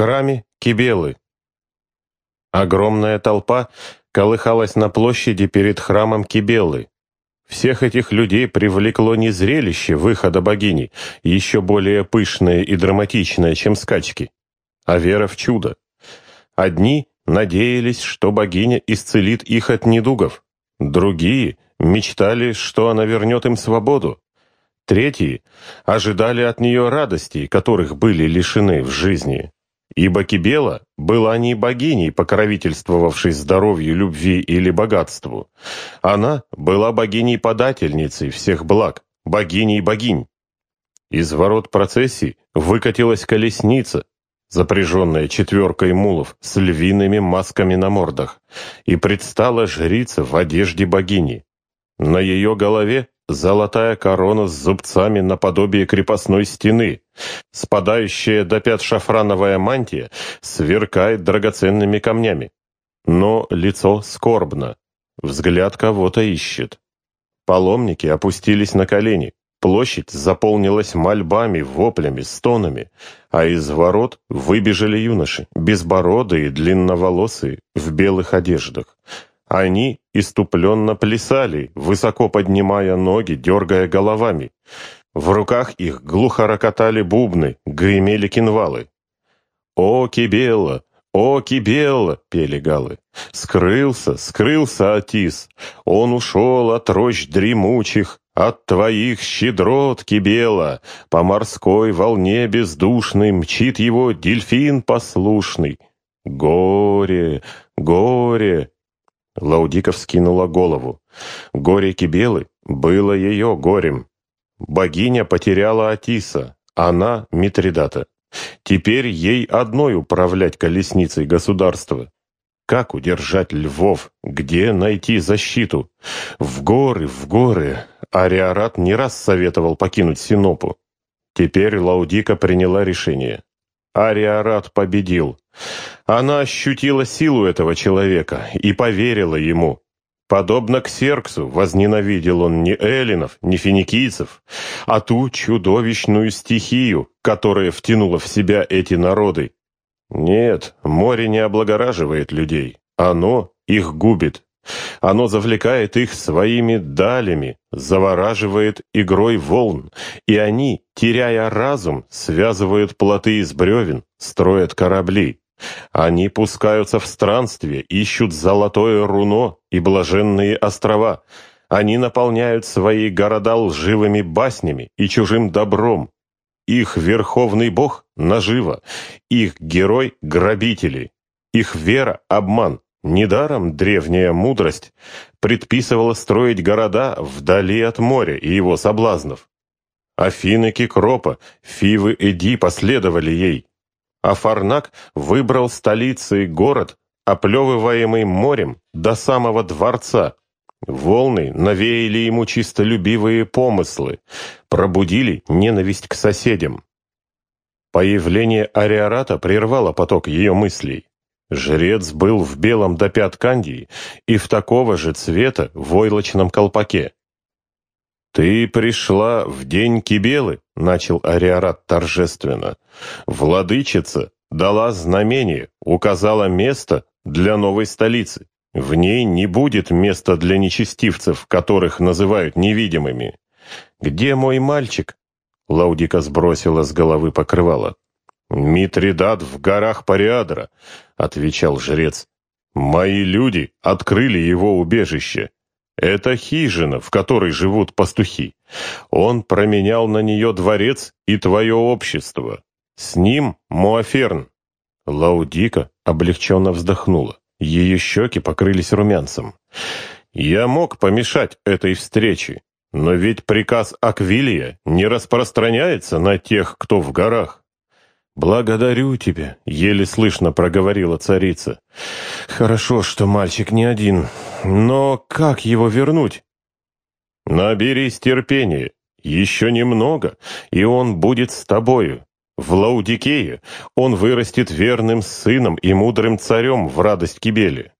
храме Кибелы. Огромная толпа колыхалась на площади перед храмом Кибелы. Всех этих людей привлекло не зрелище выхода богини, еще более пышное и драматичное, чем скачки, а вера в чудо. Одни надеялись, что богиня исцелит их от недугов, другие мечтали, что она вернет им свободу, третьи ожидали от нее радостей, которых были лишены в жизни. Ибо Кибела была не богиней, покровительствовавшей здоровью, любви или богатству. Она была богиней-подательницей всех благ, богиней богинь. Из ворот процессии выкатилась колесница, запряженная четверкой мулов с львиными масками на мордах, и предстала жрица в одежде богини. На ее голове Золотая корона с зубцами наподобие крепостной стены. Спадающая до пят шафрановая мантия сверкает драгоценными камнями. Но лицо скорбно. Взгляд кого-то ищет. Паломники опустились на колени. Площадь заполнилась мольбами, воплями, стонами, а из ворот выбежали юноши, безбородые, длинноволосые, в белых одеждах. Они иступленно плясали, высоко поднимая ноги, дергая головами. В руках их глухо рокотали бубны, гремели кинвалы. «О, Кибелла! О, Кибелла!» — пели галы. «Скрылся, скрылся Атис! Он ушел от рощ дремучих, от твоих щедрот, Кибела! По морской волне бездушной мчит его дельфин послушный. Горе, горе!» Лаудика вскинула голову. Горе Кибелы было ее горем. Богиня потеряла Атиса, она — Митридата. Теперь ей одной управлять колесницей государства. Как удержать львов? Где найти защиту? В горы, в горы. Ариарат не раз советовал покинуть Синопу. Теперь Лаудика приняла решение. Ариарат победил. Она ощутила силу этого человека и поверила ему. Подобно Ксерксу, возненавидел он не эллинов, не финикийцев, а ту чудовищную стихию, которая втянула в себя эти народы. Нет, море не облагораживает людей, оно их губит. Оно завлекает их своими далями, завораживает игрой волн, и они, теряя разум, связывают плоты из бревен, строят корабли. Они пускаются в странствие, ищут золотое руно и блаженные острова. Они наполняют свои города лживыми баснями и чужим добром. Их верховный бог — наживо, их герой — грабители, их вера — обман, Недаром древняя мудрость предписывала строить города вдали от моря и его соблазнов. Афины Кикропа, Фивы Эди последовали ей, а Фарнак выбрал столицей город, оплевываемый морем до самого дворца. Волны навеяли ему чистолюбивые помыслы, пробудили ненависть к соседям. Появление Ариарата прервало поток ее мыслей. Жрец был в белом до пят кандии и в такого же цвета войлочном колпаке. «Ты пришла в день Кибелы», — начал Ариарат торжественно. «Владычица дала знамение, указала место для новой столицы. В ней не будет места для нечестивцев, которых называют невидимыми. Где мой мальчик?» Лаудика сбросила с головы покрывало. «Митридат в горах Париадра», — отвечал жрец. «Мои люди открыли его убежище. Это хижина, в которой живут пастухи. Он променял на нее дворец и твое общество. С ним Муаферн». Лаудика облегченно вздохнула. Ее щеки покрылись румянцем. «Я мог помешать этой встрече, но ведь приказ Аквилия не распространяется на тех, кто в горах. «Благодарю тебя», — еле слышно проговорила царица. «Хорошо, что мальчик не один. Но как его вернуть?» «Наберись терпения. Еще немного, и он будет с тобою. В Лаудикее он вырастет верным сыном и мудрым царем в радость Кибели.